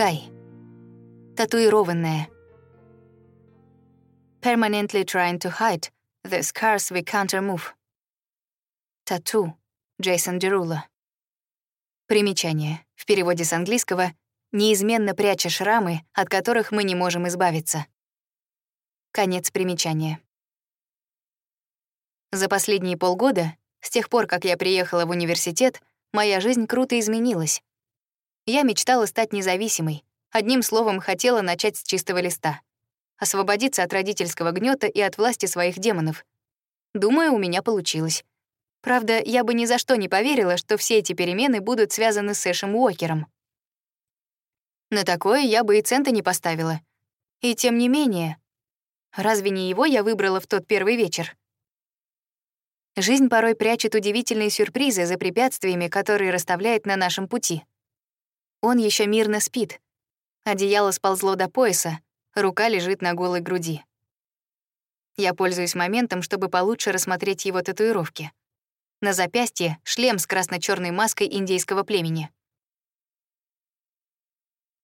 Скай. Татуированная. Permanently trying to hide the scars we can't remove. Тату. Джейсон Дерула. Примечание. В переводе с английского «неизменно пряча шрамы, от которых мы не можем избавиться». Конец примечания. За последние полгода, с тех пор, как я приехала в университет, моя жизнь круто изменилась. Я мечтала стать независимой, одним словом, хотела начать с чистого листа. Освободиться от родительского гнета и от власти своих демонов. Думаю, у меня получилось. Правда, я бы ни за что не поверила, что все эти перемены будут связаны с Эшем Уокером. На такое я бы и цента не поставила. И тем не менее, разве не его я выбрала в тот первый вечер? Жизнь порой прячет удивительные сюрпризы за препятствиями, которые расставляет на нашем пути. Он еще мирно спит. Одеяло сползло до пояса, рука лежит на голой груди. Я пользуюсь моментом, чтобы получше рассмотреть его татуировки. На запястье — шлем с красно черной маской индейского племени.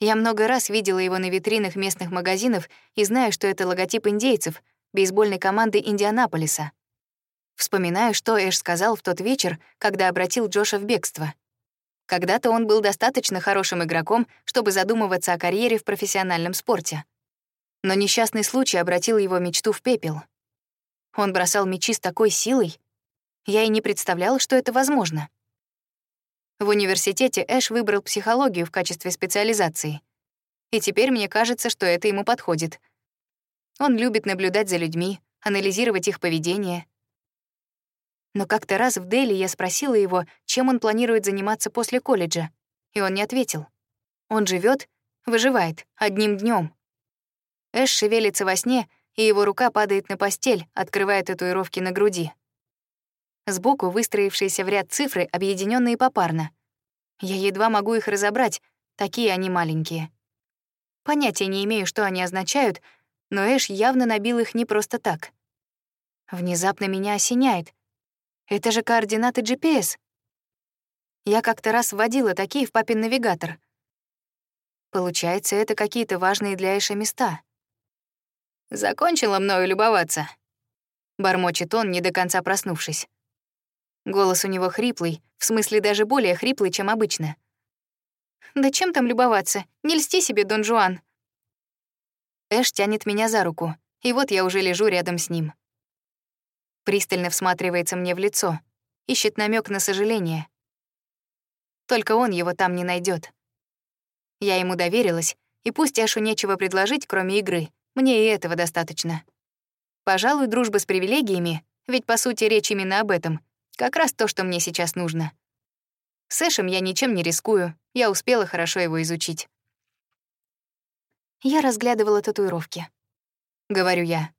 Я много раз видела его на витринах местных магазинов и знаю, что это логотип индейцев, бейсбольной команды Индианаполиса. Вспоминаю, что Эш сказал в тот вечер, когда обратил Джоша в бегство. Когда-то он был достаточно хорошим игроком, чтобы задумываться о карьере в профессиональном спорте. Но несчастный случай обратил его мечту в пепел. Он бросал мячи с такой силой, я и не представляла, что это возможно. В университете Эш выбрал психологию в качестве специализации. И теперь мне кажется, что это ему подходит. Он любит наблюдать за людьми, анализировать их поведение. Но как-то раз в Дели я спросила его, чем он планирует заниматься после колледжа, и он не ответил. Он живет, выживает, одним днем. Эш шевелится во сне, и его рука падает на постель, открывая татуировки на груди. Сбоку выстроившиеся в ряд цифры, объединенные попарно. Я едва могу их разобрать, такие они маленькие. Понятия не имею, что они означают, но Эш явно набил их не просто так. Внезапно меня осеняет. Это же координаты GPS. Я как-то раз вводила такие в папин навигатор. Получается, это какие-то важные для Эша места. «Закончила мною любоваться», — бормочет он, не до конца проснувшись. Голос у него хриплый, в смысле даже более хриплый, чем обычно. «Да чем там любоваться? Не льсти себе, Дон Жуан!» Эш тянет меня за руку, и вот я уже лежу рядом с ним. Пристально всматривается мне в лицо, ищет намек на сожаление. Только он его там не найдет. Я ему доверилась, и пусть Эшу нечего предложить, кроме игры, мне и этого достаточно. Пожалуй, дружба с привилегиями, ведь по сути речь именно об этом, как раз то, что мне сейчас нужно. С Эшем я ничем не рискую, я успела хорошо его изучить. Я разглядывала татуировки. Говорю я.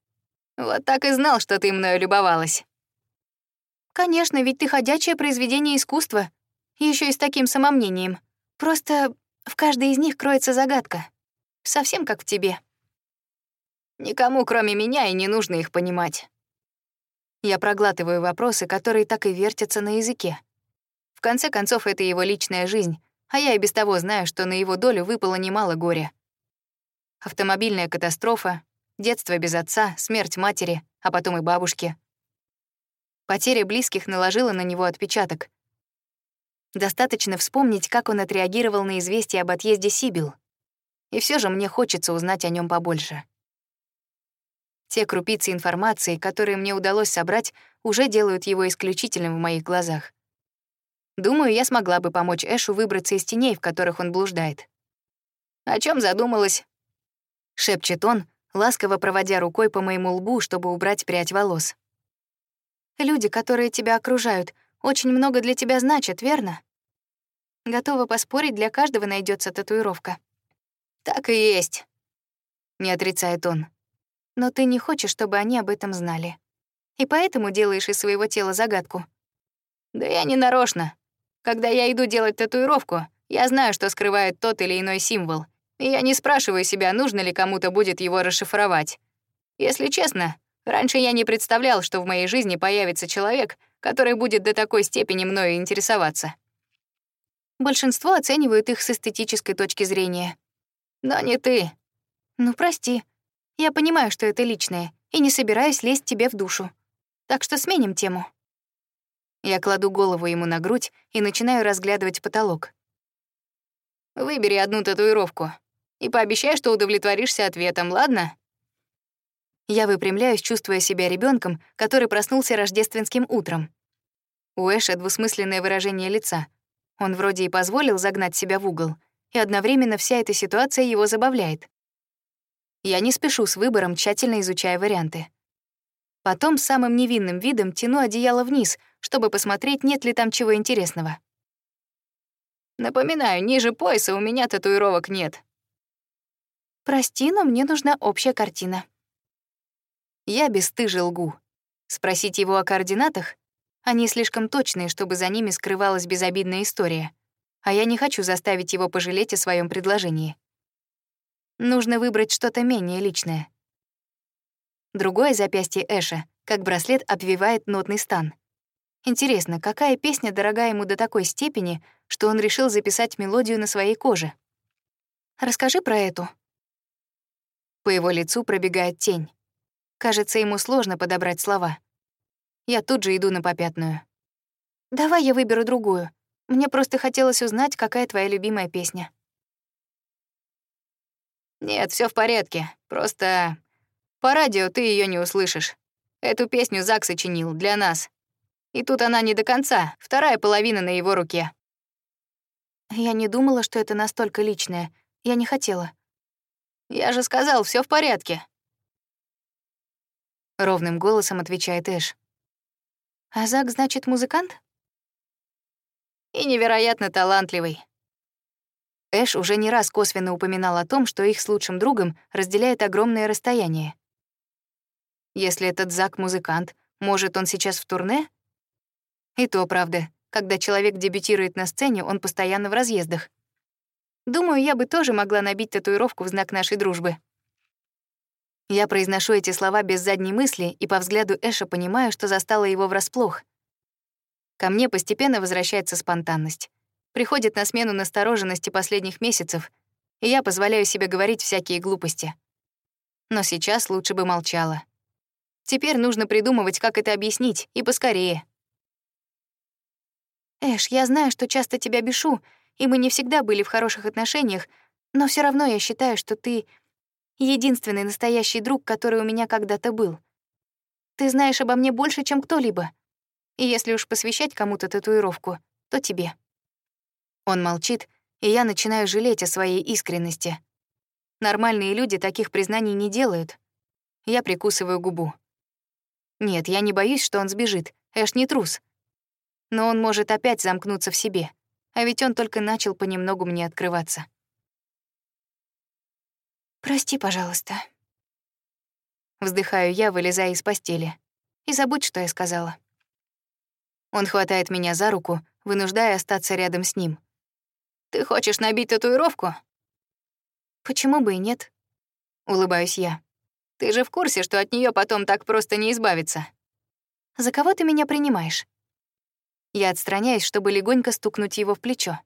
Вот так и знал, что ты мною любовалась. Конечно, ведь ты ходячее произведение искусства, еще и с таким самомнением. Просто в каждой из них кроется загадка. Совсем как в тебе. Никому, кроме меня, и не нужно их понимать. Я проглатываю вопросы, которые так и вертятся на языке. В конце концов, это его личная жизнь, а я и без того знаю, что на его долю выпало немало горя. Автомобильная катастрофа, детство без отца, смерть матери, а потом и бабушки. Потеря близких наложила на него отпечаток. Достаточно вспомнить, как он отреагировал на известие об отъезде Сибил. И все же мне хочется узнать о нем побольше. Те крупицы информации, которые мне удалось собрать, уже делают его исключительным в моих глазах. Думаю, я смогла бы помочь Эшу выбраться из теней, в которых он блуждает. «О чем задумалась?» — шепчет он, ласково проводя рукой по моему лбу, чтобы убрать прядь волос. «Люди, которые тебя окружают, очень много для тебя значат, верно? Готова поспорить, для каждого найдется татуировка». «Так и есть», — не отрицает он но ты не хочешь, чтобы они об этом знали. И поэтому делаешь из своего тела загадку. Да я не нарочно. Когда я иду делать татуировку, я знаю, что скрывает тот или иной символ, я не спрашиваю себя, нужно ли кому-то будет его расшифровать. Если честно, раньше я не представлял, что в моей жизни появится человек, который будет до такой степени мною интересоваться. Большинство оценивают их с эстетической точки зрения. Но не ты. Ну, прости. Я понимаю, что это личное, и не собираюсь лезть тебе в душу. Так что сменим тему. Я кладу голову ему на грудь и начинаю разглядывать потолок. Выбери одну татуировку и пообещай, что удовлетворишься ответом, ладно? Я выпрямляюсь, чувствуя себя ребенком, который проснулся рождественским утром. У Эша двусмысленное выражение лица. Он вроде и позволил загнать себя в угол, и одновременно вся эта ситуация его забавляет. Я не спешу с выбором, тщательно изучая варианты. Потом самым невинным видом тяну одеяло вниз, чтобы посмотреть, нет ли там чего интересного. Напоминаю, ниже пояса у меня татуировок нет. Прости, но мне нужна общая картина. Я бесстыже лгу. Спросить его о координатах? Они слишком точные, чтобы за ними скрывалась безобидная история. А я не хочу заставить его пожалеть о своем предложении. Нужно выбрать что-то менее личное. Другое запястье Эша, как браслет, обвивает нотный стан. Интересно, какая песня дорога ему до такой степени, что он решил записать мелодию на своей коже? Расскажи про эту. По его лицу пробегает тень. Кажется, ему сложно подобрать слова. Я тут же иду на попятную. «Давай я выберу другую. Мне просто хотелось узнать, какая твоя любимая песня». «Нет, все в порядке. Просто по радио ты ее не услышишь. Эту песню Зак сочинил для нас. И тут она не до конца, вторая половина на его руке. Я не думала, что это настолько личное. Я не хотела. Я же сказал, все в порядке. Ровным голосом отвечает Эш. А Зак, значит, музыкант? И невероятно талантливый. Эш уже не раз косвенно упоминал о том, что их с лучшим другом разделяет огромное расстояние. Если этот Зак музыкант, может, он сейчас в турне? И то правда. Когда человек дебютирует на сцене, он постоянно в разъездах. Думаю, я бы тоже могла набить татуировку в знак нашей дружбы. Я произношу эти слова без задней мысли и по взгляду Эша понимаю, что застала его врасплох. Ко мне постепенно возвращается спонтанность. Приходит на смену настороженности последних месяцев, и я позволяю себе говорить всякие глупости. Но сейчас лучше бы молчала. Теперь нужно придумывать, как это объяснить, и поскорее. Эш, я знаю, что часто тебя бешу, и мы не всегда были в хороших отношениях, но все равно я считаю, что ты единственный настоящий друг, который у меня когда-то был. Ты знаешь обо мне больше, чем кто-либо. И если уж посвящать кому-то татуировку, то тебе. Он молчит, и я начинаю жалеть о своей искренности. Нормальные люди таких признаний не делают. Я прикусываю губу. Нет, я не боюсь, что он сбежит. Эш не трус. Но он может опять замкнуться в себе. А ведь он только начал понемногу мне открываться. «Прости, пожалуйста». Вздыхаю я, вылезая из постели. И забудь, что я сказала. Он хватает меня за руку, вынуждая остаться рядом с ним. «Ты хочешь набить татуировку?» «Почему бы и нет?» — улыбаюсь я. Ты же в курсе, что от нее потом так просто не избавиться. За кого ты меня принимаешь? Я отстраняюсь, чтобы легонько стукнуть его в плечо.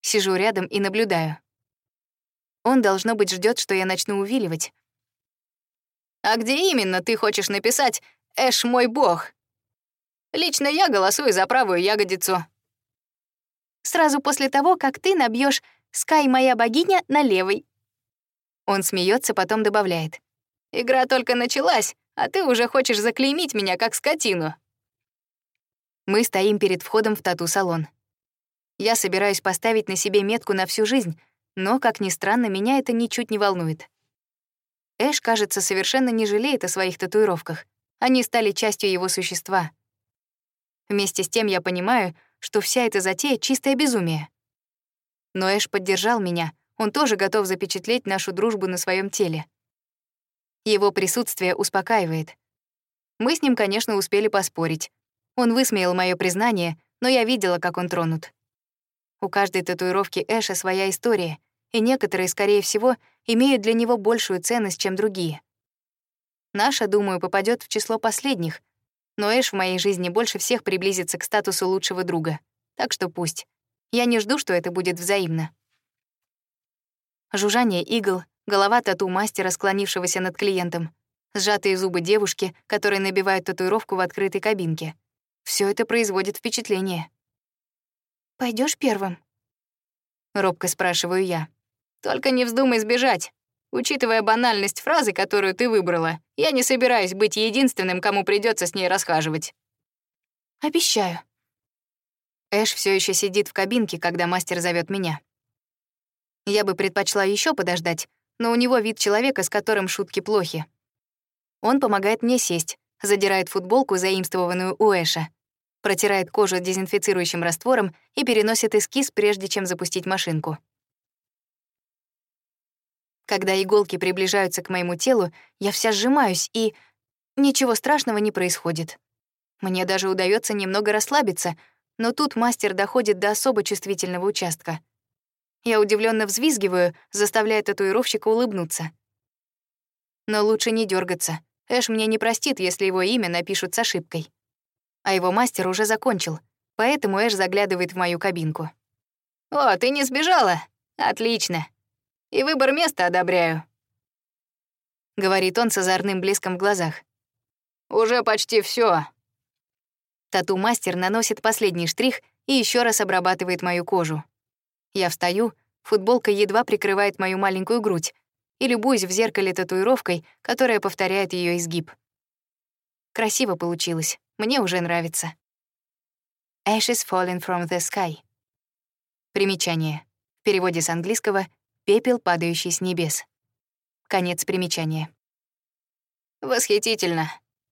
Сижу рядом и наблюдаю. Он, должно быть, ждет, что я начну увиливать. «А где именно ты хочешь написать «Эш мой бог»?» Лично я голосую за правую ягодицу. Сразу после того, как ты набьешь «Скай моя богиня» на левой. Он смеется, потом добавляет. «Игра только началась, а ты уже хочешь заклеймить меня как скотину». Мы стоим перед входом в тату-салон. Я собираюсь поставить на себе метку на всю жизнь, но, как ни странно, меня это ничуть не волнует. Эш, кажется, совершенно не жалеет о своих татуировках. Они стали частью его существа. Вместе с тем я понимаю, что вся эта затея — чистое безумие. Но Эш поддержал меня, он тоже готов запечатлеть нашу дружбу на своем теле. Его присутствие успокаивает. Мы с ним, конечно, успели поспорить. Он высмеял мое признание, но я видела, как он тронут. У каждой татуировки Эша своя история, и некоторые, скорее всего, имеют для него большую ценность, чем другие. Наша, думаю, попадет в число последних, но Эш в моей жизни больше всех приблизится к статусу лучшего друга, так что пусть. Я не жду, что это будет взаимно. Жужжание игл, голова тату-мастера, склонившегося над клиентом, сжатые зубы девушки, которая набивает татуировку в открытой кабинке. Все это производит впечатление. Пойдешь первым?» Робко спрашиваю я. «Только не вздумай сбежать. Учитывая банальность фразы, которую ты выбрала, я не собираюсь быть единственным, кому придется с ней расхаживать». «Обещаю». Эш все еще сидит в кабинке, когда мастер зовет меня. Я бы предпочла еще подождать, но у него вид человека, с которым шутки плохи. Он помогает мне сесть, задирает футболку, заимствованную у Эша, протирает кожу дезинфицирующим раствором и переносит эскиз, прежде чем запустить машинку. Когда иголки приближаются к моему телу, я вся сжимаюсь, и ничего страшного не происходит. Мне даже удается немного расслабиться, но тут мастер доходит до особо чувствительного участка. Я удивленно взвизгиваю, заставляя татуировщика улыбнуться. Но лучше не дергаться. Эш мне не простит, если его имя напишут с ошибкой. А его мастер уже закончил, поэтому Эш заглядывает в мою кабинку. «О, ты не сбежала? Отлично. И выбор места одобряю», — говорит он с озорным блеском в глазах. «Уже почти все. Тату-мастер наносит последний штрих и еще раз обрабатывает мою кожу. Я встаю, футболка едва прикрывает мою маленькую грудь, и любуюсь в зеркале татуировкой, которая повторяет ее изгиб. Красиво получилось, мне уже нравится. Ashes falling from the sky. Примечание. В переводе с английского «пепел, падающий с небес». Конец примечания. «Восхитительно»,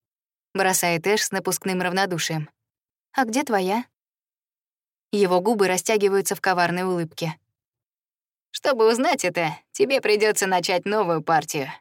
— бросает Эш с напускным равнодушием. «А где твоя?» Его губы растягиваются в коварной улыбке. Чтобы узнать это, тебе придется начать новую партию.